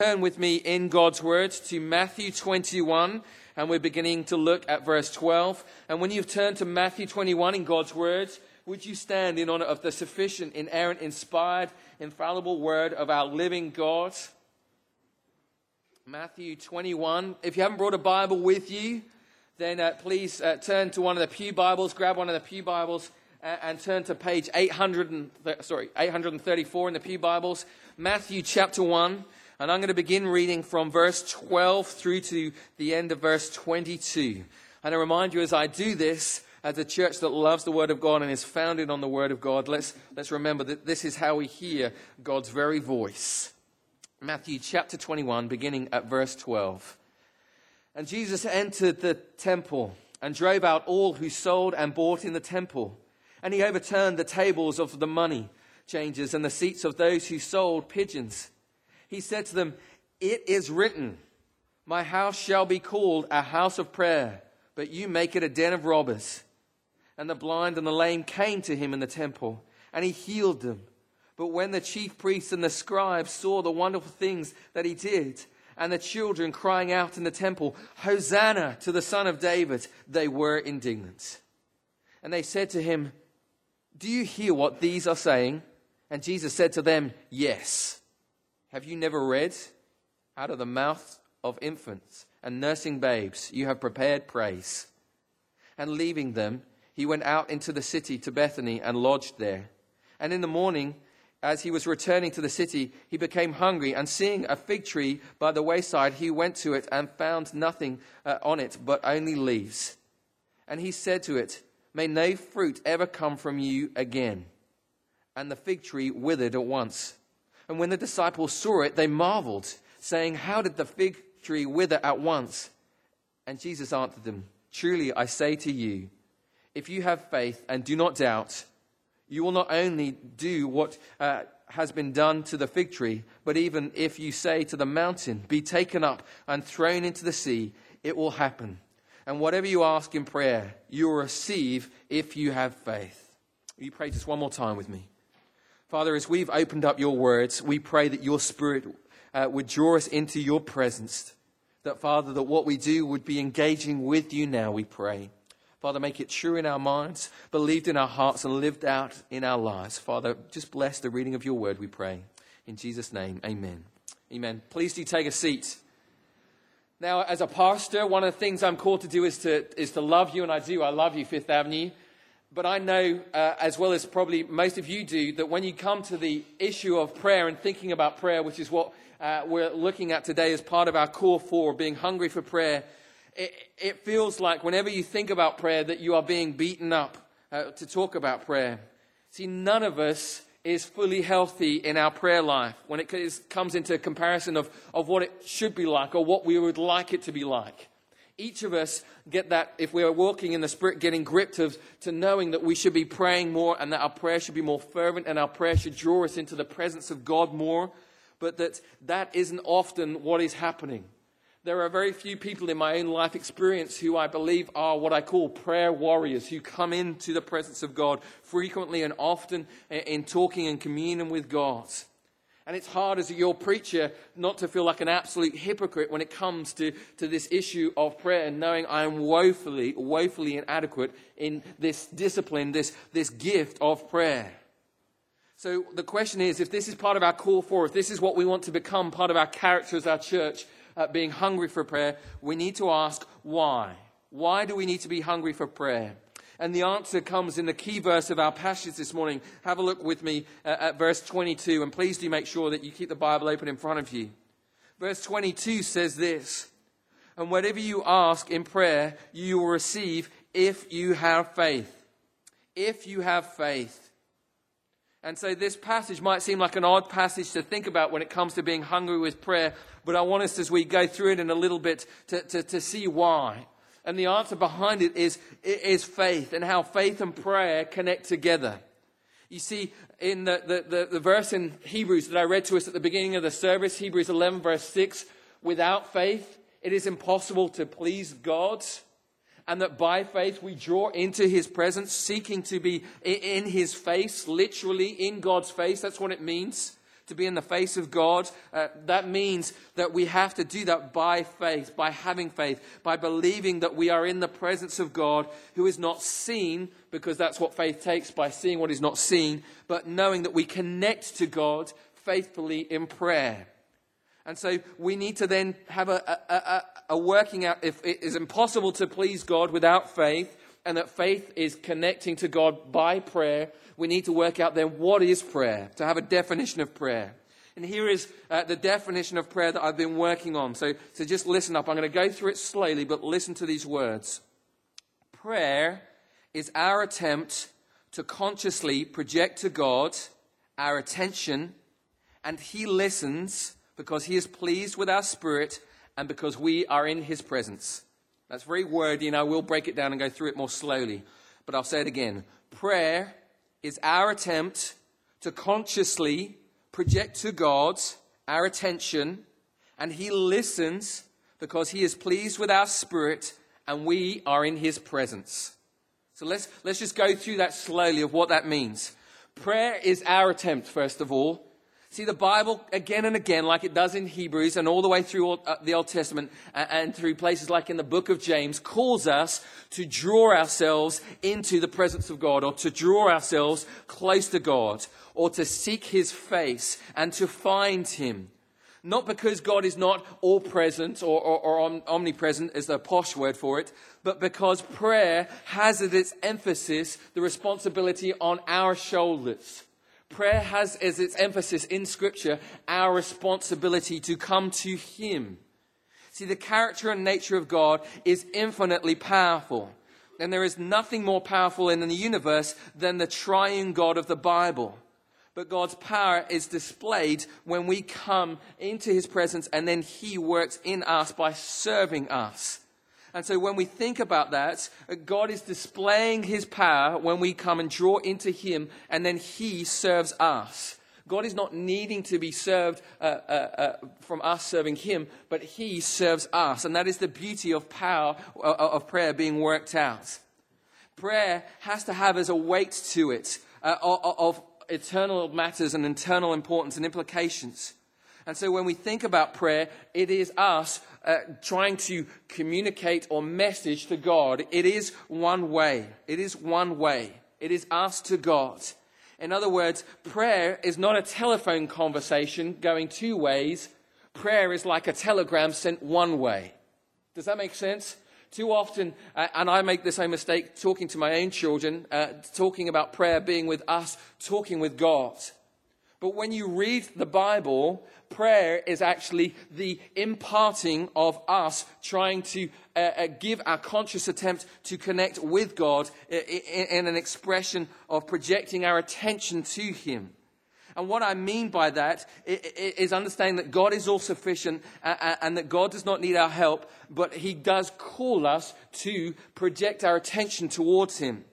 Turn with me in God's Word to Matthew 21, and we're beginning to look at verse 12. And when you've turned to Matthew 21 in God's Word, would you stand in honor of the sufficient, inerrant, inspired, infallible Word of our living God? Matthew 21. If you haven't brought a Bible with you, then uh, please uh, turn to one of the Pew Bibles, grab one of the Pew Bibles, and turn to page 800 and, sorry, 834 in the Pew Bibles. Matthew chapter 1. And I'm going to begin reading from verse 12 through to the end of verse 22. And I remind you as I do this, as a church that loves the Word of God and is founded on the Word of God, let's, let's remember that this is how we hear God's very voice. Matthew chapter 21, beginning at verse 12. And Jesus entered the temple and drove out all who sold and bought in the temple. And he overturned the tables of the money changers and the seats of those who sold pigeons he said to them, It is written, My house shall be called a house of prayer, but you make it a den of robbers. And the blind and the lame came to him in the temple, and he healed them. But when the chief priests and the scribes saw the wonderful things that he did, and the children crying out in the temple, Hosanna to the Son of David, they were indignant. And they said to him, Do you hear what these are saying? And Jesus said to them, Yes. Have you never read? Out of the mouth of infants and nursing babes, you have prepared praise. And leaving them, he went out into the city to Bethany and lodged there. And in the morning, as he was returning to the city, he became hungry, and seeing a fig tree by the wayside, he went to it and found nothing uh, on it but only leaves. And he said to it, May no fruit ever come from you again. And the fig tree withered at once. And when the disciples saw it, they marveled, saying, How did the fig tree wither at once? And Jesus answered them, Truly I say to you, if you have faith and do not doubt, you will not only do what uh, has been done to the fig tree, but even if you say to the mountain, Be taken up and thrown into the sea, it will happen. And whatever you ask in prayer, you will receive if you have faith. Will you pray just one more time with me? Father, as we've opened up your words, we pray that your Spirit uh, would draw us into your presence. That, Father, that what we do would be engaging with you now, we pray. Father, make it true in our minds, believed in our hearts, and lived out in our lives. Father, just bless the reading of your word, we pray. In Jesus' name, amen. Amen. Please do take a seat. Now, as a pastor, one of the things I'm called to do is to, is to love you, and I do. I love you, Fifth Avenue. But I know, uh, as well as probably most of you do, that when you come to the issue of prayer and thinking about prayer, which is what uh, we're looking at today as part of our core four, being hungry for prayer, it, it feels like whenever you think about prayer that you are being beaten up uh, to talk about prayer. See, none of us is fully healthy in our prayer life when it comes into comparison of, of what it should be like or what we would like it to be like each of us get that, if we are walking in the Spirit, getting gripped of, to knowing that we should be praying more and that our prayer should be more fervent and our prayer should draw us into the presence of God more, but that that isn't often what is happening. There are very few people in my own life experience who I believe are what I call prayer warriors, who come into the presence of God frequently and often in talking and communion with God. And it's hard as your preacher not to feel like an absolute hypocrite when it comes to, to this issue of prayer and knowing I am woefully, woefully inadequate in this discipline, this, this gift of prayer. So the question is if this is part of our call for, if this is what we want to become part of our character as our church, uh, being hungry for prayer, we need to ask why. Why do we need to be hungry for prayer? And the answer comes in the key verse of our passage this morning. Have a look with me uh, at verse 22, and please do make sure that you keep the Bible open in front of you. Verse 22 says this And whatever you ask in prayer, you will receive if you have faith. If you have faith. And so this passage might seem like an odd passage to think about when it comes to being hungry with prayer, but I want us as we go through it in a little bit to, to, to see why. And the answer behind it is, is faith and how faith and prayer connect together. You see, in the, the, the, the, verse in Hebrews that I read to us at the beginning of the service, Hebrews 11, verse 6, without faith, it is impossible to please God. And that by faith we draw into his presence, seeking to be in his face, literally in God's face. That's what it means to be in the face of God, uh, that means that we have to do that by faith, by having faith, by believing that we are in the presence of God who is not seen, because that's what faith takes, by seeing what is not seen, but knowing that we connect to God faithfully in prayer. And so we need to then have a, a, a, a working out if it is impossible to please God without faith, and that faith is connecting to God by prayer, we need to work out then what is prayer, to have a definition of prayer. And here is uh, the definition of prayer that I've been working on. So, so just listen up. I'm going to go through it slowly, but listen to these words. Prayer is our attempt to consciously project to God our attention, and He listens because He is pleased with our spirit and because we are in His presence. That's very wordy, and I will break it down and go through it more slowly. But I'll say it again. Prayer is our attempt to consciously project to God our attention, and He listens because He is pleased with our spirit and we are in His presence. So let's, let's just go through that slowly of what that means. Prayer is our attempt, first of all, See, the Bible, again and again, like it does in Hebrews and all the way through uh, the Old Testament and through places like in the book of James, calls us to draw ourselves into the presence of God or to draw ourselves close to God or to seek His face and to find Him. Not because God is not all present or, or, or omnipresent, is the posh word for it, but because prayer has at its emphasis the responsibility on our shoulders. Prayer has as its emphasis in Scripture our responsibility to come to Him. See, the character and nature of God is infinitely powerful. And there is nothing more powerful in the universe than the triune God of the Bible. But God's power is displayed when we come into His presence and then He works in us by serving us. And so when we think about that, uh, God is displaying his power when we come and draw into him, and then he serves us. God is not needing to be served uh, uh, uh, from us serving him, but he serves us. And that is the beauty of power, uh, uh, of prayer being worked out. Prayer has to have as a weight to it of, of eternal matters and internal importance and implications. And so when we think about prayer, it is us uh, trying to communicate or message to God. It is one way. It is one way. It is us to God. In other words, prayer is not a telephone conversation going two ways. Prayer is like a telegram sent one way. Does that make sense? Too often, uh, and I make the same mistake talking to my own children, uh, talking about prayer being with us, talking with God. But when you read the Bible, prayer is actually the imparting of us trying to uh, uh, give our conscious attempt to connect with God in, in an expression of projecting our attention to Him. And what I mean by that is understanding that God is all sufficient and that God does not need our help, but He does call us to project our attention towards Him.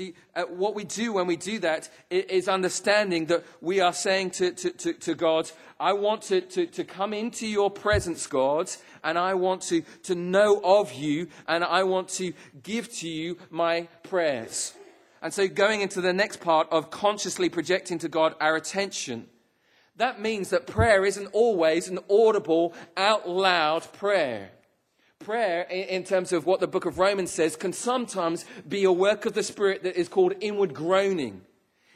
See, uh, what we do when we do that is understanding that we are saying to, to, to, to God, I want to, to, to come into your presence, God, and I want to, to know of you, and I want to give to you my prayers. And so, going into the next part of consciously projecting to God our attention, that means that prayer isn't always an audible, out loud prayer prayer, in terms of what the book of Romans says, can sometimes be a work of the Spirit that is called inward groaning.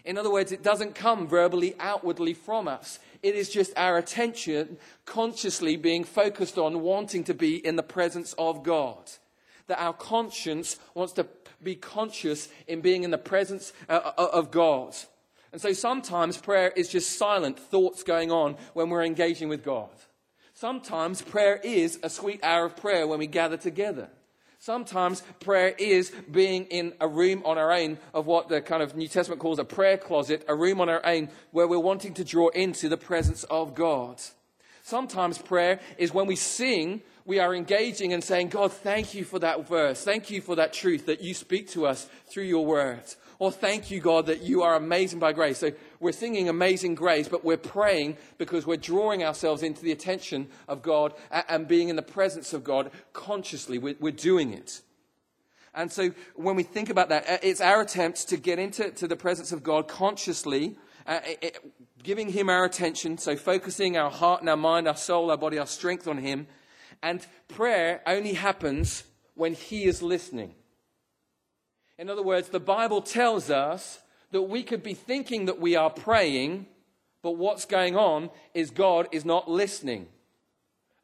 In other words, it doesn't come verbally, outwardly from us. It is just our attention consciously being focused on wanting to be in the presence of God. That our conscience wants to be conscious in being in the presence uh, uh, of God. And so sometimes prayer is just silent thoughts going on when we're engaging with God. Sometimes prayer is a sweet hour of prayer when we gather together. Sometimes prayer is being in a room on our own of what the kind of New Testament calls a prayer closet, a room on our own where we're wanting to draw into the presence of God. Sometimes prayer is when we sing, we are engaging and saying, God, thank you for that verse. Thank you for that truth that you speak to us through your words. Or thank you, God, that you are amazing by grace. So we're singing Amazing Grace, but we're praying because we're drawing ourselves into the attention of God and being in the presence of God consciously. We're, doing it. And so when we think about that, uh, it's our attempt to get into to the presence of God consciously uh, it, giving Him our attention, so focusing our heart and our mind, our soul, our body, our strength on Him. And prayer only happens when He is listening. In other words, the Bible tells us that we could be thinking that we are praying, but what's going on is God is not listening.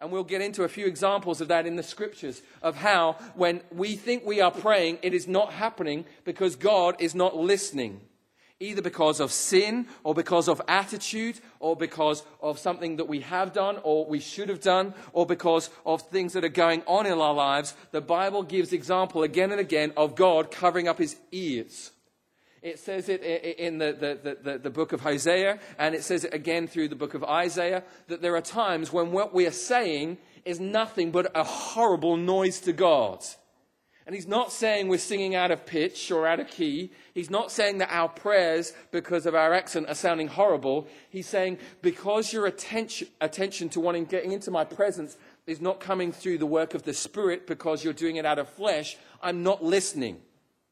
And we'll get into a few examples of that in the scriptures of how, when we think we are praying, it is not happening because God is not listening either because of sin or because of attitude or because of something that we have done or we should have done or because of things that are going on in our lives, the Bible gives example again and again of God covering up his ears. It says it in the, the, the, the, book of Hosea, and it says it again through the book of Isaiah, that there are times when what we are saying is nothing but a horrible noise to God. And he's not saying we're singing out of pitch or out of key. He's not saying that our prayers, because of our accent, are sounding horrible. He's saying, because your attention, attention to wanting getting into my presence is not coming through the work of the Spirit because you're doing it out of flesh, I'm not listening.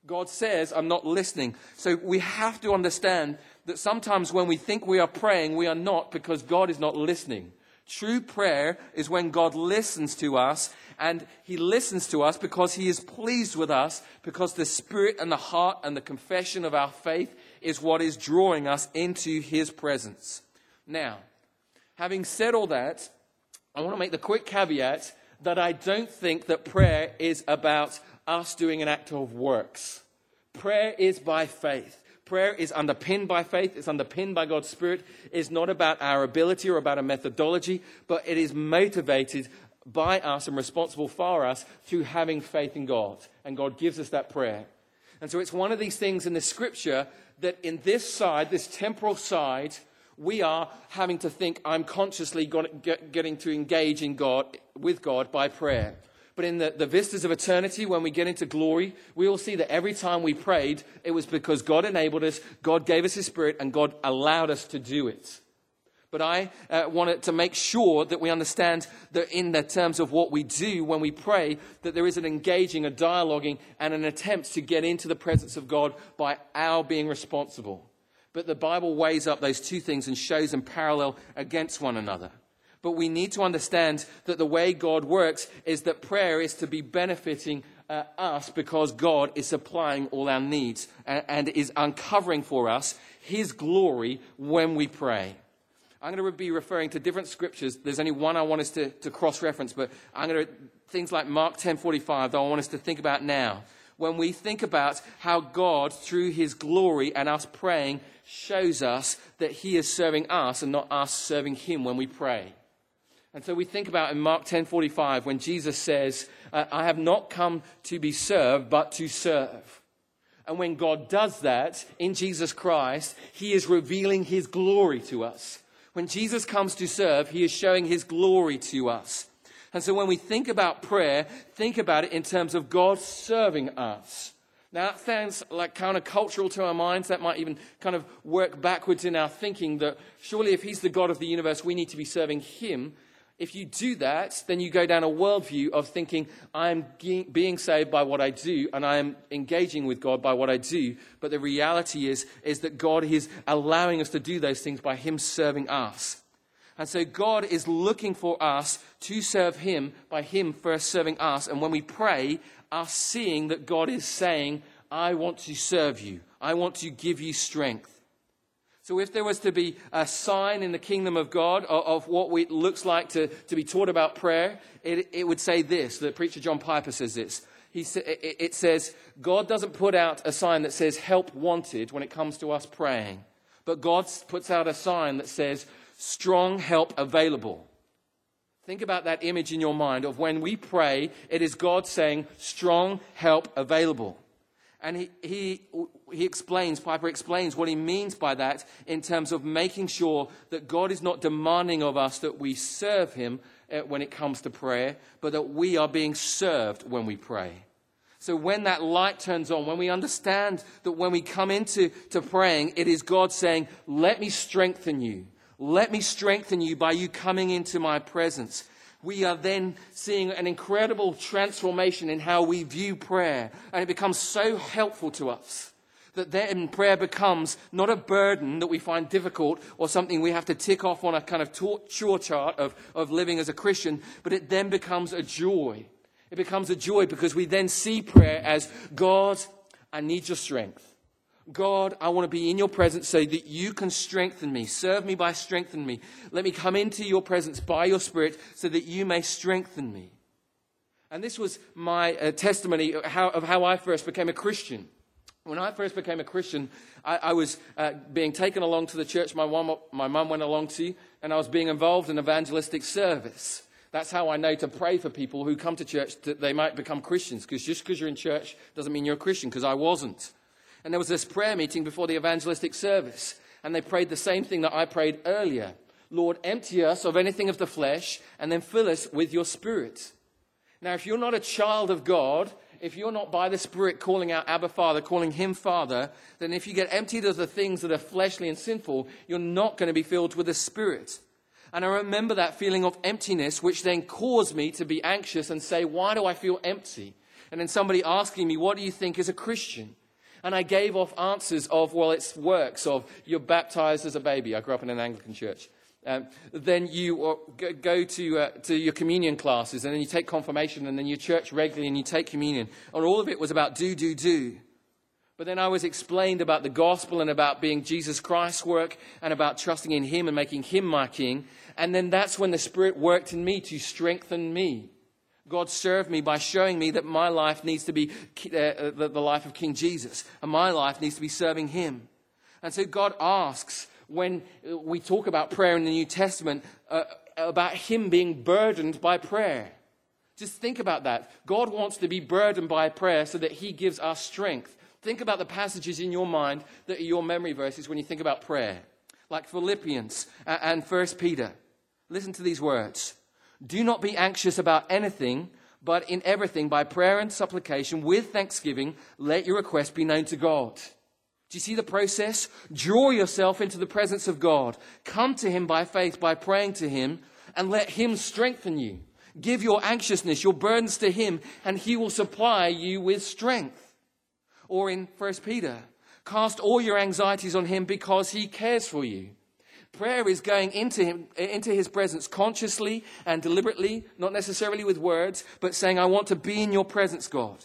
God says, I'm not listening. So we have to understand that sometimes when we think we are praying, we are not because God is not listening. True prayer is when God listens to us, and He listens to us because He is pleased with us, because the Spirit and the heart and the confession of our faith is what is drawing us into His presence. Now, having said all that, I want to make the quick caveat that I don't think that prayer is about us doing an act of works. Prayer is by faith. Prayer is underpinned by faith, it's underpinned by God's Spirit. It's not about our ability or about a methodology, but it is motivated by us and responsible for us through having faith in God. And God gives us that prayer. And so it's one of these things in the scripture that in this side, this temporal side, we are having to think, I'm consciously getting to engage in God, with God by prayer. But in the, the vistas of eternity, when we get into glory, we will see that every time we prayed, it was because God enabled us, God gave us His Spirit, and God allowed us to do it. But I uh, wanted to make sure that we understand that in the terms of what we do when we pray, that there is an engaging, a dialoguing, and an attempt to get into the presence of God by our being responsible. But the Bible weighs up those two things and shows them parallel against one another. But we need to understand that the way God works is that prayer is to be benefiting uh, us because God is supplying all our needs and, and is uncovering for us His glory when we pray. I'm going to be referring to different scriptures. There's only one I want us to, to cross reference, but I'm going to, things like Mark 10:45 that I want us to think about now. When we think about how God, through his glory and us praying, shows us that he is serving us and not us serving him when we pray. And so we think about in Mark 10:45 when Jesus says, uh, "I have not come to be served, but to serve." And when God does that in Jesus Christ, he is revealing his glory to us. When Jesus comes to serve, he is showing his glory to us. And so when we think about prayer, think about it in terms of God serving us. Now, that sounds like countercultural to our minds. That might even kind of work backwards in our thinking that surely if He's the God of the universe, we need to be serving Him. If you do that, then you go down a worldview of thinking, I'm being saved by what I do and I am engaging with God by what I do. But the reality is, is that God is allowing us to do those things by Him serving us. And so God is looking for us to serve Him by Him first serving us. And when we pray, us seeing that God is saying, I want to serve you. I want to give you strength. So, if there was to be a sign in the kingdom of God of, of what it looks like to, to be taught about prayer, it, it would say this. The preacher John Piper says this. He, it, it says, God doesn't put out a sign that says help wanted when it comes to us praying, but God puts out a sign that says strong help available. Think about that image in your mind of when we pray, it is God saying strong help available. And he, he, he explains, Piper explains what he means by that in terms of making sure that God is not demanding of us that we serve him uh, when it comes to prayer, but that we are being served when we pray. So when that light turns on, when we understand that when we come into to praying, it is God saying, Let me strengthen you. Let me strengthen you by you coming into my presence we are then seeing an incredible transformation in how we view prayer. And it becomes so helpful to us that then prayer becomes not a burden that we find difficult or something we have to tick off on a kind of chore chart of, of living as a Christian, but it then becomes a joy. It becomes a joy because we then see prayer as God, I need your strength. God, I want to be in your presence so that you can strengthen me. Serve me by strengthening me. Let me come into your presence by your Spirit so that you may strengthen me. And this was my uh, testimony of how, of how, I first became a Christian. When I first became a Christian, I, I was uh, being taken along to the church my mum, my mum went along to, and I was being involved in evangelistic service. That's how I know to pray for people who come to church that they might become Christians. Because just because you're in church doesn't mean you're a Christian, because I wasn't. And there was this prayer meeting before the evangelistic service, and they prayed the same thing that I prayed earlier Lord, empty us of anything of the flesh, and then fill us with your spirit. Now, if you're not a child of God, if you're not by the Spirit calling out Abba Father, calling Him Father, then if you get emptied of the things that are fleshly and sinful, you're not going to be filled with the Spirit. And I remember that feeling of emptiness, which then caused me to be anxious and say, Why do I feel empty? And then somebody asking me, What do you think is a Christian? And I gave off answers of, well, it's works, of you're baptized as a baby. I grew up in an Anglican church. Um, then you go to, uh, to your communion classes, and then you take confirmation, and then you church regularly, and you take communion. And all of it was about do, do, do. But then I was explained about the gospel and about being Jesus Christ's work and about trusting in Him and making Him my King. And then that's when the Spirit worked in me to strengthen me. God served me by showing me that my life needs to be uh, uh, the, life of King Jesus, and my life needs to be serving Him. And so God asks, when we talk about prayer in the New Testament, uh, about Him being burdened by prayer. Just think about that. God wants to be burdened by prayer so that He gives us strength. Think about the passages in your mind that are your memory verses when you think about prayer, like Philippians and First Peter. Listen to these words. Do not be anxious about anything, but in everything, by prayer and supplication, with thanksgiving, let your request be known to God. Do you see the process? Draw yourself into the presence of God. Come to Him by faith, by praying to Him, and let Him strengthen you. Give your anxiousness, your burdens to Him, and He will supply you with strength. Or in 1 Peter, cast all your anxieties on Him because He cares for you. Prayer is going into, him, into his presence consciously and deliberately, not necessarily with words, but saying, I want to be in your presence, God.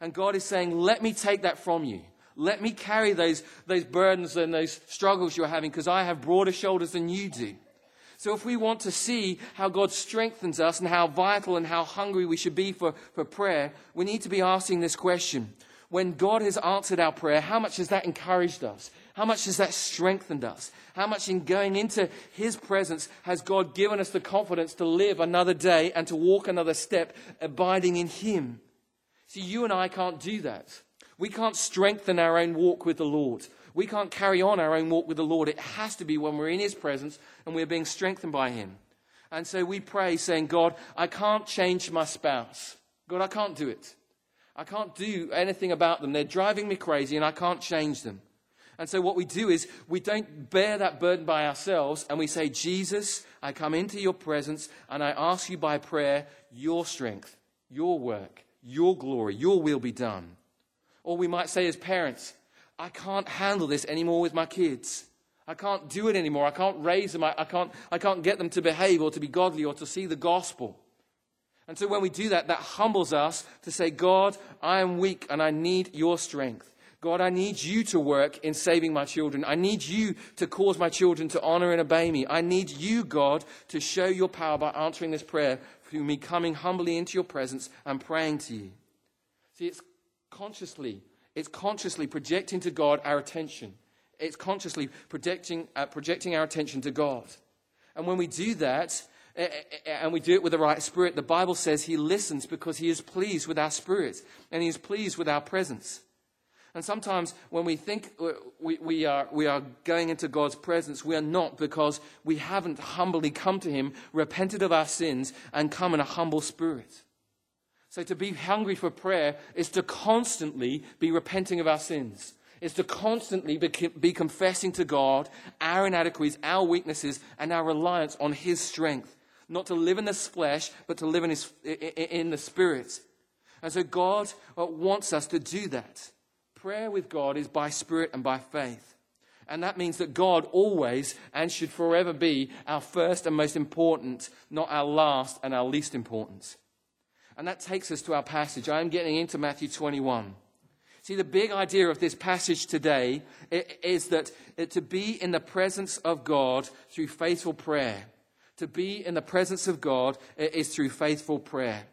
And God is saying, let me take that from you. Let me carry those, those burdens and those struggles you're having because I have broader shoulders than you do. So if we want to see how God strengthens us and how vital and how hungry we should be for, for prayer, we need to be asking this question. When God has answered our prayer, how much has that encouraged us? How much has that strengthened us? How much in going into His presence has God given us the confidence to live another day and to walk another step, abiding in Him? See, you and I can't do that. We can't strengthen our own walk with the Lord. We can't carry on our own walk with the Lord. It has to be when we're in His presence and we're being strengthened by Him. And so we pray, saying, God, I can't change my spouse. God, I can't do it. I can't do anything about them. They're driving me crazy and I can't change them. And so what we do is we don't bear that burden by ourselves and we say, Jesus, I come into your presence and I ask you by prayer, your strength, your work, your glory, your will be done. Or we might say as parents, I can't handle this anymore with my kids. I can't do it anymore. I can't raise them. I, I, can't, I can't get them to behave or to be godly or to see the gospel. And so when we do that, that humbles us to say, God, I am weak and I need your strength. God, I need you to work in saving my children. I need you to cause my children to honor and obey me. I need you, God, to show your power by answering this prayer through me coming humbly into your presence and praying to you. See, it's consciously, it's consciously projecting to God our attention. It's consciously projecting, uh, projecting our attention to God. And when we do that, eh, eh, eh, and we do it with the right spirit, the Bible says he listens because he is pleased with our spirit and he is pleased with our presence. And sometimes when we think we, we, are, we are going into God's presence, we are not because we haven't humbly come to Him, repented of our sins, and come in a humble spirit. So to be hungry for prayer is to constantly be repenting of our sins. Is to constantly be, be confessing to God our inadequacies, our weaknesses, and our reliance on His strength. Not to live in the flesh, but to live in, his, in the Spirit. And so God uh, wants us to do that prayer with God is by spirit and by faith. And that means that God always and should forever be our first and most important, not our last and our least important. And that takes us to our passage. I am getting into Matthew 21. See, the big idea of this passage today is that uh, to be in the presence of God through faithful prayer, to be in the presence of God uh, is through faithful prayer.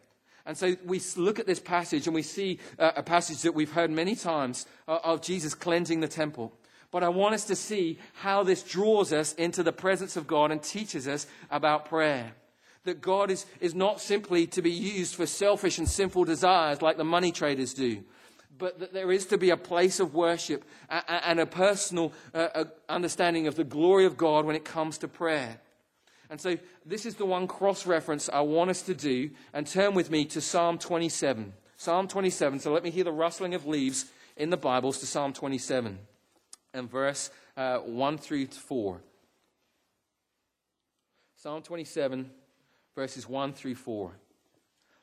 And so we look at this passage and we see uh, a passage that we've heard many times uh, of Jesus cleansing the temple. But I want us to see how this draws us into the presence of God and teaches us about prayer. That God is, is not simply to be used for selfish and sinful desires like the money traders do, but that there is to be a place of worship and a personal uh, uh, understanding of the glory of God when it comes to prayer. And so, this is the one cross reference I want us to do. And turn with me to Psalm 27. Psalm 27. So, let me hear the rustling of leaves in the Bibles to Psalm 27 and verse uh, 1 through 4. Psalm 27, verses 1 through 4.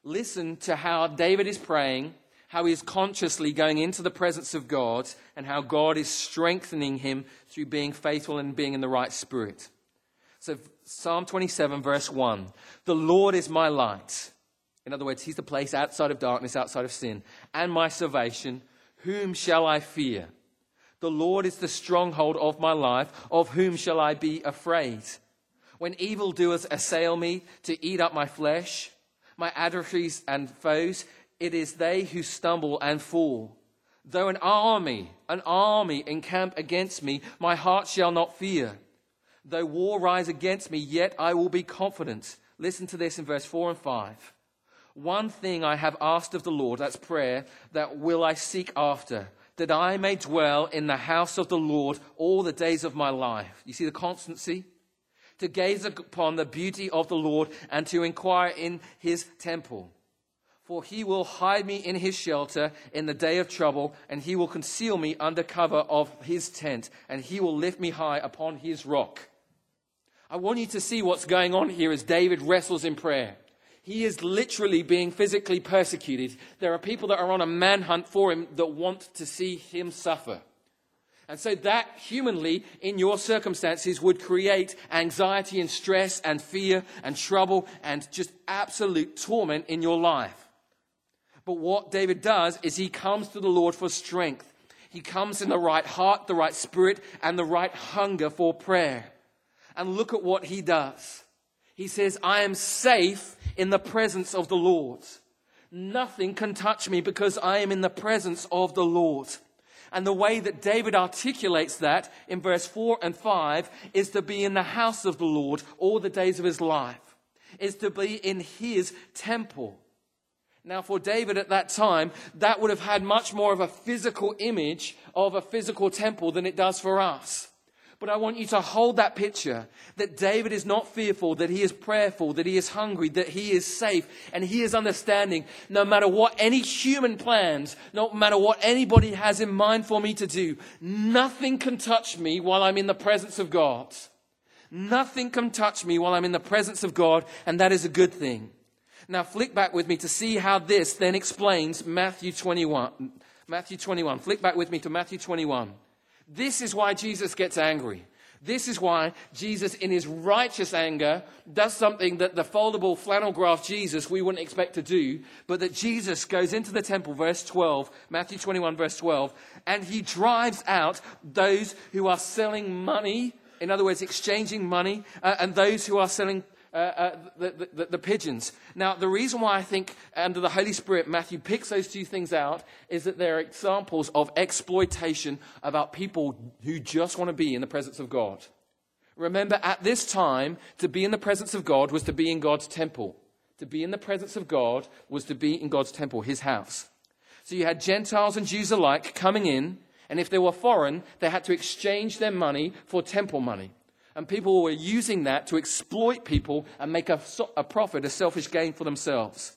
Listen to how David is praying, how he is consciously going into the presence of God, and how God is strengthening him through being faithful and being in the right spirit. So, Psalm 27, verse 1 The Lord is my light. In other words, He's the place outside of darkness, outside of sin, and my salvation. Whom shall I fear? The Lord is the stronghold of my life. Of whom shall I be afraid? When evildoers assail me to eat up my flesh, my adversaries and foes, it is they who stumble and fall. Though an army, an army encamp against me, my heart shall not fear. Though war rise against me, yet I will be confident. Listen to this in verse 4 and 5. One thing I have asked of the Lord, that's prayer, that will I seek after that I may dwell in the house of the Lord all the days of my life. You see the constancy? To gaze upon the beauty of the Lord and to inquire in his temple. For he will hide me in his shelter in the day of trouble, and he will conceal me under cover of his tent, and he will lift me high upon his rock. I want you to see what's going on here as David wrestles in prayer. He is literally being physically persecuted. There are people that are on a manhunt for him that want to see him suffer. And so that humanly, in your circumstances, would create anxiety and stress and fear and trouble and just absolute torment in your life. But what David does is he comes to the Lord for strength. He comes in the right heart, the right spirit, and the right hunger for prayer. And look at what he does. He says, I am safe in the presence of the Lord. Nothing can touch me because I am in the presence of the Lord. And the way that David articulates that in verse 4 and 5 is to be in the house of the Lord all the days of his life, is to be in his temple. Now, for David at that time, that would have had much more of a physical image of a physical temple than it does for us. But I want you to hold that picture that David is not fearful, that he is prayerful, that he is hungry, that he is safe, and he is understanding no matter what any human plans, no matter what anybody has in mind for me to do, nothing can touch me while I'm in the presence of God. Nothing can touch me while I'm in the presence of God, and that is a good thing. Now, flick back with me to see how this then explains Matthew 21. Matthew 21. Flick back with me to Matthew 21. This is why Jesus gets angry. This is why Jesus, in his righteous anger, does something that the foldable flannel graph Jesus we wouldn't expect to do, but that Jesus goes into the temple, verse 12, Matthew 21, verse 12, and he drives out those who are selling money, in other words, exchanging money, uh, and those who are selling uh, uh, the, the, the, pigeons. Now, the reason why I think under the Holy Spirit Matthew picks those two things out is that they're examples of exploitation about people who just want to be in the presence of God. Remember, at this time, to be in the presence of God was to be in God's temple. To be in the presence of God was to be in God's temple, his house. So you had Gentiles and Jews alike coming in, and if they were foreign, they had to exchange their money for temple money. And people were using that to exploit people and make a, a profit, a selfish gain for themselves.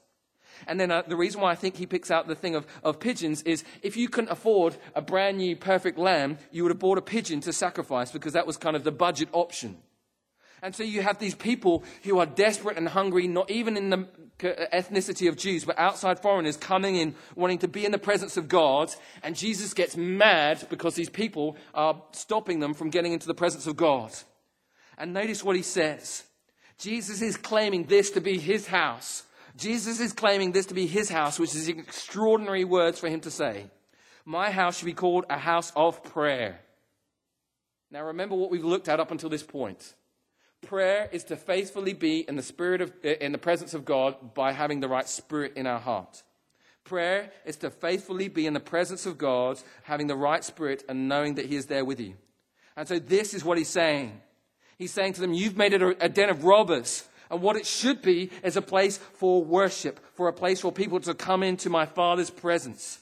And then uh, the reason why I think he picks out the thing of, of pigeons is if you couldn't afford a brand new perfect lamb, you would have bought a pigeon to sacrifice because that was kind of the budget option. And so you have these people who are desperate and hungry, not even in the ethnicity of Jews, but outside foreigners coming in, wanting to be in the presence of God. And Jesus gets mad because these people are stopping them from getting into the presence of God. And notice what he says. Jesus is claiming this to be his house. Jesus is claiming this to be his house, which is extraordinary words for him to say. My house should be called a house of prayer. Now remember what we've looked at up until this point. Prayer is to faithfully be in the spirit of, eh, in the presence of God by having the right spirit in our heart. Prayer is to faithfully be in the presence of God, having the right spirit and knowing that He is there with you. And so this is what He's saying. He's saying to them, You've made it a, a den of robbers. And what it should be is a place for worship, for a place for people to come into my Father's presence.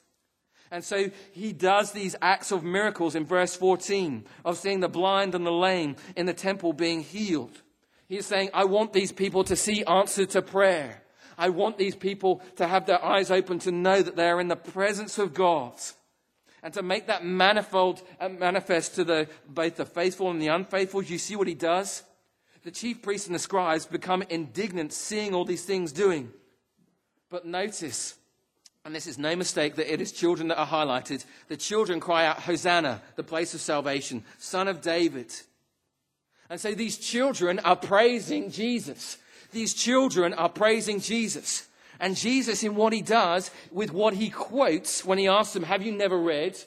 And so he does these acts of miracles in verse 14 of seeing the blind and the lame in the temple being healed. He's saying, I want these people to see answer to prayer. I want these people to have their eyes open to know that they are in the presence of God and to make that manifold uh, manifest to the, both the faithful and the unfaithful. You see what he does? The chief priests and the scribes become indignant seeing all these things doing. But notice, and this is no mistake that it is children that are highlighted. The children cry out, Hosanna, the place of salvation, Son of David. And so these children are praising Jesus. These children are praising Jesus. And Jesus, in what he does, with what he quotes when he asks them, Have you never read?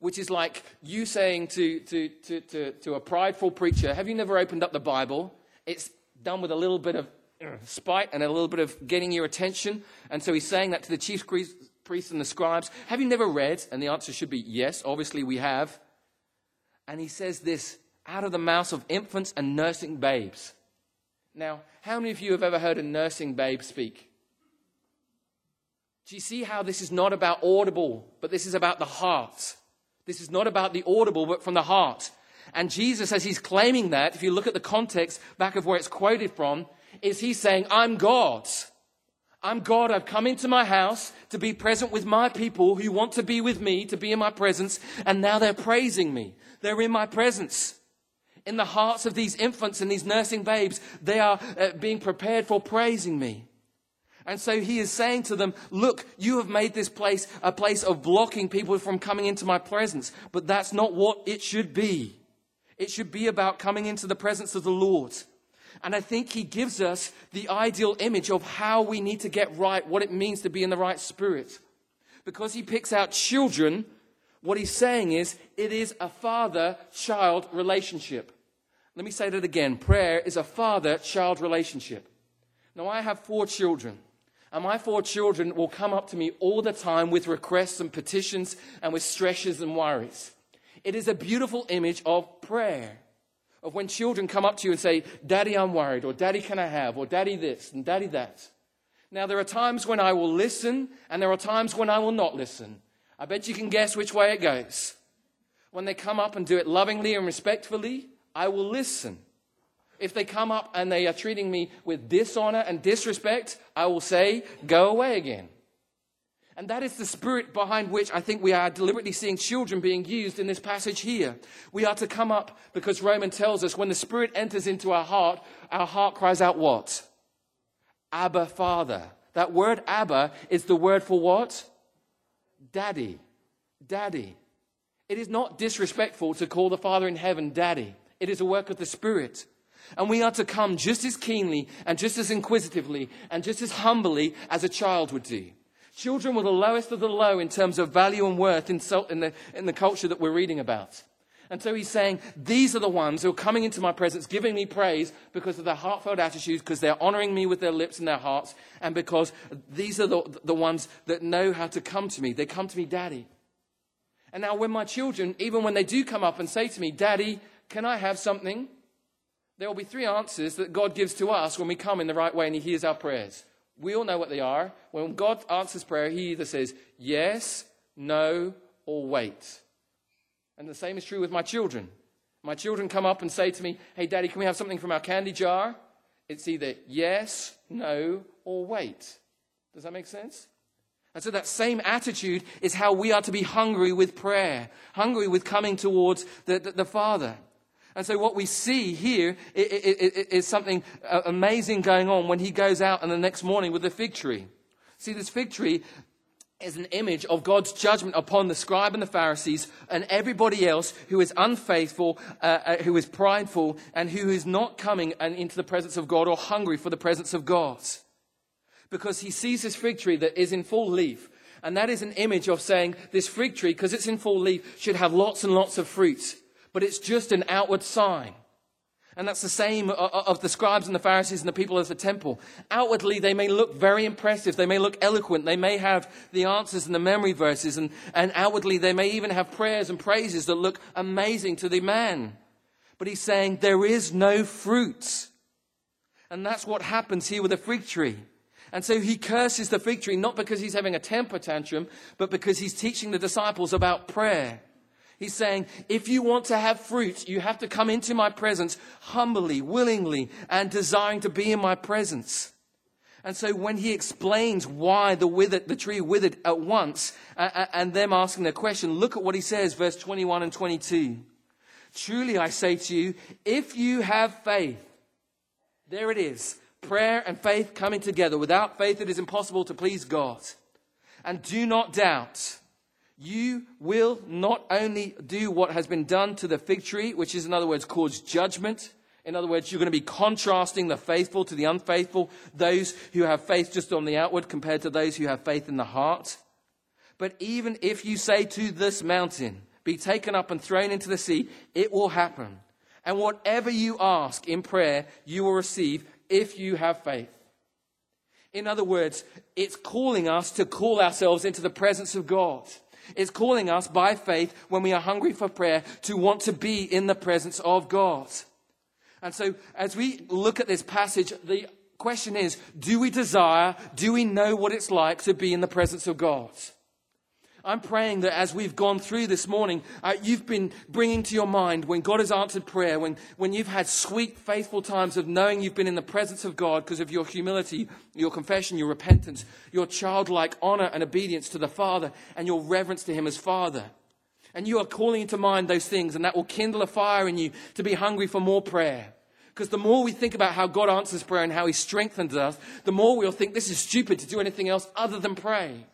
Which is like you saying to, to, to, to, to a prideful preacher, Have you never opened up the Bible? It's done with a little bit of uh, spite and a little bit of getting your attention. And so he's saying that to the chief priests and the scribes. Have you never read? And the answer should be yes, obviously we have. And he says this out of the mouths of infants and nursing babes. Now, how many of you have ever heard a nursing babe speak? Do you see how this is not about audible, but this is about the heart? This is not about the audible, but from the heart. And Jesus, as he's claiming that, if you look at the context back of where it's quoted from, is he saying, I'm God. I'm God. I've come into my house to be present with my people who want to be with me, to be in my presence, and now they're praising me. They're in my presence. In the hearts of these infants and these nursing babes, they are uh, being prepared for praising me. And so he is saying to them, look, you have made this place a place of blocking people from coming into my presence, but that's not what it should be. It should be about coming into the presence of the Lord. And I think he gives us the ideal image of how we need to get right, what it means to be in the right spirit. Because he picks out children, what he's saying is it is a father child relationship. Let me say that again. Prayer is a father child relationship. Now, I have four children. And my four children will come up to me all the time with requests and petitions and with stresses and worries. It is a beautiful image of prayer of when children come up to you and say, Daddy, I'm worried, or Daddy, can I have, or Daddy, this, and Daddy, that. Now, there are times when I will listen, and there are times when I will not listen. I bet you can guess which way it goes. When they come up and do it lovingly and respectfully, I will listen. If they come up and they are treating me with dishonor and disrespect, I will say, Go away again. And that is the spirit behind which I think we are deliberately seeing children being used in this passage here. We are to come up because Roman tells us when the spirit enters into our heart, our heart cries out what? Abba, Father. That word Abba is the word for what? Daddy. Daddy. It is not disrespectful to call the Father in heaven Daddy. It is a work of the Spirit. And we are to come just as keenly and just as inquisitively and just as humbly as a child would do. Children were the lowest of the low in terms of value and worth in, the, in the culture that we're reading about. And so he's saying, these are the ones who are coming into my presence, giving me praise because of their heartfelt attitudes, because they're honoring me with their lips and their hearts, and because these are the, the ones that know how to come to me. They come to me, Daddy. And now, when my children, even when they do come up and say to me, Daddy, can I have something? There will be three answers that God gives to us when we come in the right way and He hears our prayers. We all know what they are. When God answers prayer, He either says yes, no, or wait. And the same is true with my children. My children come up and say to me, Hey, Daddy, can we have something from our candy jar? It's either yes, no, or wait. Does that make sense? And so that same attitude is how we are to be hungry with prayer, hungry with coming towards the, the, the Father. And so what we see here is something uh, amazing going on when he goes out and the next morning with the fig tree. See, this fig tree is an image of God's judgment upon the scribe and the Pharisees and everybody else who is unfaithful, uh, uh, who is prideful, and who is not coming into the presence of God or hungry for the presence of God. Because he sees this fig tree that is in full leaf. And that is an image of saying this fig tree, because it's in full leaf, should have lots and lots of fruit. But it's just an outward sign. And that's the same uh, uh, of the scribes and the Pharisees and the people of the temple. Outwardly, they may look very impressive. They may look eloquent. They may have the answers and the memory verses. And, and outwardly, they may even have prayers and praises that look amazing to the man. But he's saying there is no fruit. And that's what happens here with the fig tree. And so he curses the fig tree, not because he's having a temper tantrum, but because he's teaching the disciples about prayer. He's saying, if you want to have fruit, you have to come into my presence humbly, willingly, and desiring to be in my presence. And so when he explains why the, withered, the tree withered at once, uh, and them asking the question, look at what he says, verse 21 and 22. Truly I say to you, if you have faith, there it is, prayer and faith coming together. Without faith, it is impossible to please God. And do not doubt you will not only do what has been done to the fig tree, which is, in other words, cause judgment. In other words, you're going to be contrasting the faithful to the unfaithful, those who have faith just on the outward compared to those who have faith in the heart. But even if you say to this mountain, be taken up and thrown into the sea, it will happen. And whatever you ask in prayer, you will receive if you have faith. In other words, it's calling us to call ourselves into the presence of God. It's calling us by faith when we are hungry for prayer to want to be in the presence of God. And so as we look at this passage, the question is, do we desire, do we know what it's like to be in the presence of God? I'm praying that as we've gone through this morning, uh, you've been bringing to your mind when God has answered prayer, when, when you've had sweet, faithful times of knowing you've been in the presence of God because of your humility, your confession, your repentance, your childlike honor and obedience to the Father, and your reverence to Him as Father. And you are calling into mind those things, and that will kindle a fire in you to be hungry for more prayer. Because the more we think about how God answers prayer and how He strengthens us, the more we'll think this is stupid to do anything else other than pray.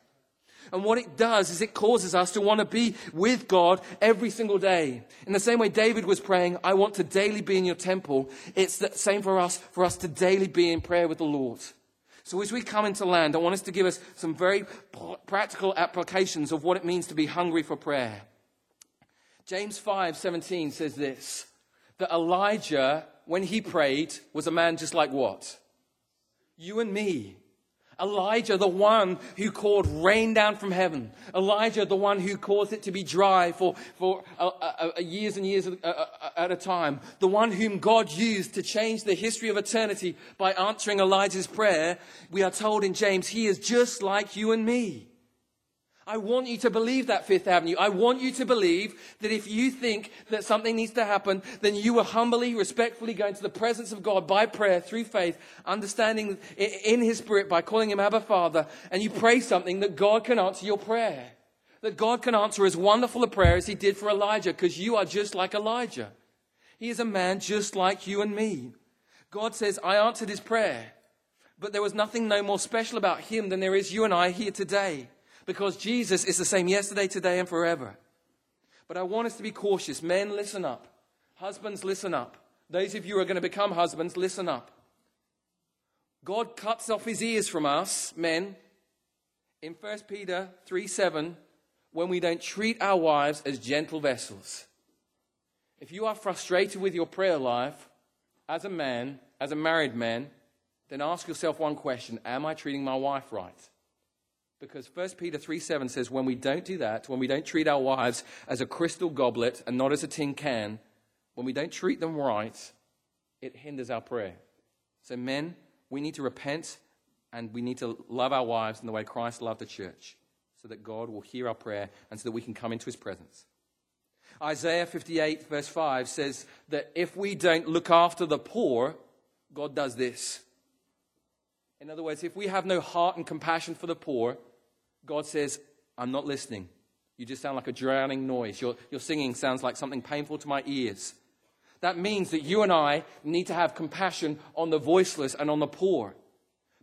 And what it does is it causes us to want to be with God every single day. In the same way David was praying, I want to daily be in your temple. It's the same for us, for us to daily be in prayer with the Lord. So as we come into land, I want us to give us some very practical applications of what it means to be hungry for prayer. James 5:17 says this, that Elijah, when he prayed, was a man just like what? You and me. Elijah, the one who called rain down from heaven. Elijah, the one who caused it to be dry for, for uh, uh, years and years at a time. The one whom God used to change the history of eternity by answering Elijah's prayer. We are told in James, he is just like you and me. I want you to believe that Fifth Avenue. I want you to believe that if you think that something needs to happen, then you will humbly, respectfully go into the presence of God by prayer, through faith, understanding in His Spirit by calling Him Abba Father, and you pray something that God can answer your prayer. That God can answer as wonderful a prayer as He did for Elijah, because you are just like Elijah. He is a man just like you and me. God says, I answered his prayer, but there was nothing no more special about him than there is you and I here today because Jesus is the same yesterday, today, and forever. But I want us to be cautious. Men, listen up. Husbands, listen up. Those of you who are going to become husbands, listen up. God cuts off his ears from us, men, in 1 Peter 3 7, when we don't treat our wives as gentle vessels. If you are frustrated with your prayer life, as a man, as a married man, then ask yourself one question Am I treating my wife right? Because 1 Peter 3 7 says, when we don't do that, when we don't treat our wives as a crystal goblet and not as a tin can, when we don't treat them right, it hinders our prayer. So, men, we need to repent and we need to love our wives in the way Christ loved the church so that God will hear our prayer and so that we can come into his presence. Isaiah 58, verse 5 says that if we don't look after the poor, God does this. In other words, if we have no heart and compassion for the poor, God says, I'm not listening. You just sound like a drowning noise. Your, your singing sounds like something painful to my ears. That means that you and I need to have compassion on the voiceless and on the poor.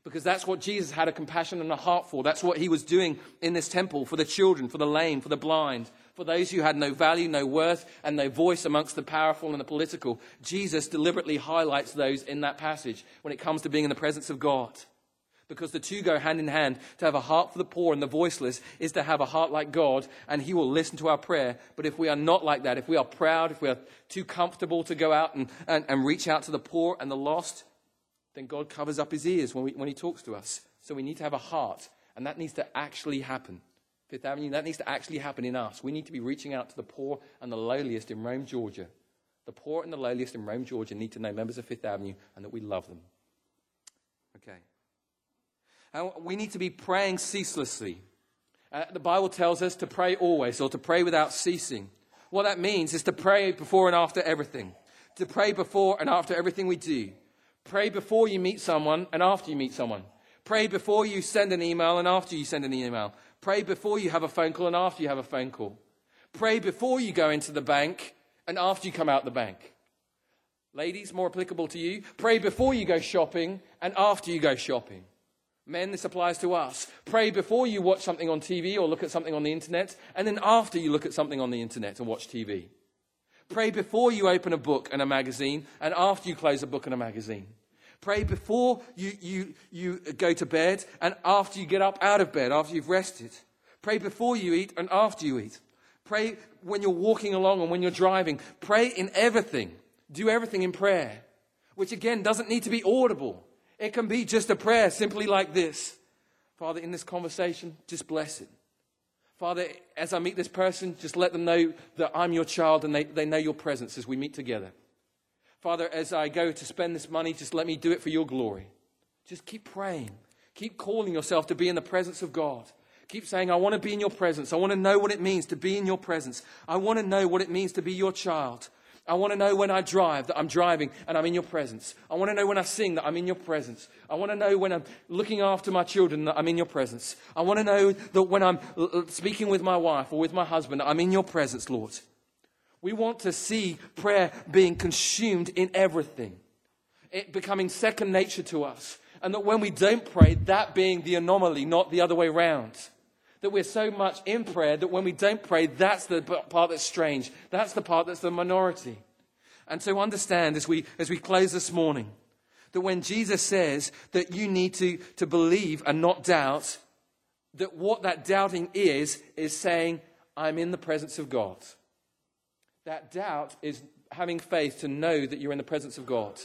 Because that's what Jesus had a compassion and a heart for. That's what he was doing in this temple for the children, for the lame, for the blind, for those who had no value, no worth, and no voice amongst the powerful and the political. Jesus deliberately highlights those in that passage when it comes to being in the presence of God. Because the two go hand in hand. To have a heart for the poor and the voiceless is to have a heart like God, and He will listen to our prayer. But if we are not like that, if we are proud, if we are too comfortable to go out and, and, and reach out to the poor and the lost, then God covers up his ears when, we, when he talks to us. So we need to have a heart, and that needs to actually happen. Fifth Avenue, that needs to actually happen in us. We need to be reaching out to the poor and the lowliest in Rome, Georgia. The poor and the lowliest in Rome, Georgia need to know members of Fifth Avenue and that we love them. Okay. And we need to be praying ceaselessly. Uh, the Bible tells us to pray always or to pray without ceasing. What that means is to pray before and after everything, to pray before and after everything we do. Pray before you meet someone and after you meet someone. Pray before you send an email and after you send an email. Pray before you have a phone call and after you have a phone call. Pray before you go into the bank and after you come out the bank. Ladies, more applicable to you, pray before you go shopping and after you go shopping. Men, this applies to us. Pray before you watch something on TV or look at something on the internet, and then after you look at something on the internet and watch TV. Pray before you open a book and a magazine, and after you close a book and a magazine. Pray before you, you, you go to bed and after you get up out of bed, after you've rested. Pray before you eat and after you eat. Pray when you're walking along and when you're driving. Pray in everything. Do everything in prayer, which again doesn't need to be audible. It can be just a prayer simply like this Father, in this conversation, just bless it. Father, as I meet this person, just let them know that I'm your child and they, they know your presence as we meet together. Father, as I go to spend this money, just let me do it for your glory. Just keep praying. Keep calling yourself to be in the presence of God. Keep saying, I want to be in your presence. I want to know what it means to be in your presence. I want to know what it means to be your child. I want to know when I drive that I'm driving and I'm in your presence. I want to know when I sing that I'm in your presence. I want to know when I'm looking after my children that I'm in your presence. I want to know that when I'm uh, uh, speaking with my wife or with my husband, I'm in your presence, Lord. We want to see prayer being consumed in everything, it becoming second nature to us. And that when we don't pray, that being the anomaly, not the other way around. That we're so much in prayer that when we don't pray, that's the part that's strange. That's the part that's the minority. And so understand as we, as we close this morning that when Jesus says that you need to, to believe and not doubt, that what that doubting is, is saying, I'm in the presence of God. That doubt is having faith to know that you're in the presence of God.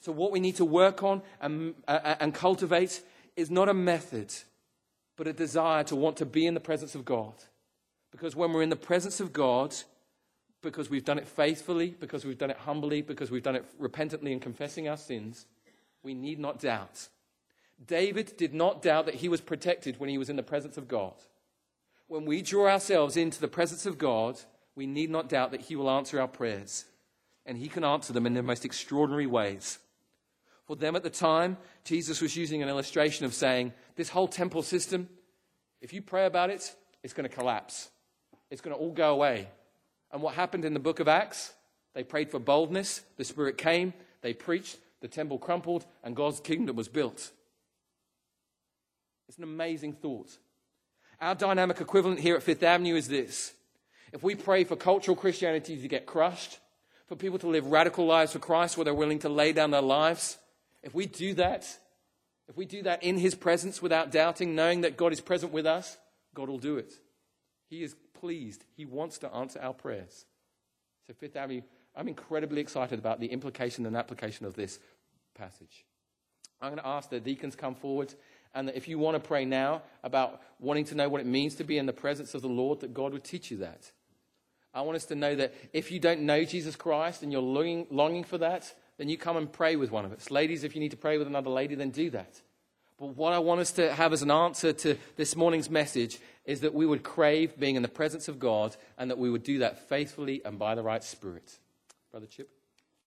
So, what we need to work on and, uh, and cultivate is not a method, but a desire to want to be in the presence of God. Because when we're in the presence of God, because we've done it faithfully, because we've done it humbly, because we've done it repentantly and confessing our sins, we need not doubt. David did not doubt that he was protected when he was in the presence of God. When we draw ourselves into the presence of God, we need not doubt that He will answer our prayers. And He can answer them in the most extraordinary ways. For them at the time, Jesus was using an illustration of saying, This whole temple system, if you pray about it, it's going to collapse. It's going to all go away. And what happened in the book of Acts? They prayed for boldness, the Spirit came, they preached, the temple crumpled, and God's kingdom was built. It's an amazing thought. Our dynamic equivalent here at Fifth Avenue is this if we pray for cultural Christianity to get crushed, for people to live radical lives for Christ where they're willing to lay down their lives, if we do that, if we do that in His presence without doubting, knowing that God is present with us, God will do it. He is pleased. He wants to answer our prayers. So, Fifth Avenue, I'm incredibly excited about the implication and application of this passage. I'm going to ask the deacons come forward and that if you want to pray now about wanting to know what it means to be in the presence of the Lord, that God would teach you that. I want us to know that if you don't know Jesus Christ and you're longing, longing for that, then you come and pray with one of us. Ladies, if you need to pray with another lady, then do that. But what I want us to have as an answer to this morning's message is that we would crave being in the presence of God and that we would do that faithfully and by the right spirit. Brother Chip?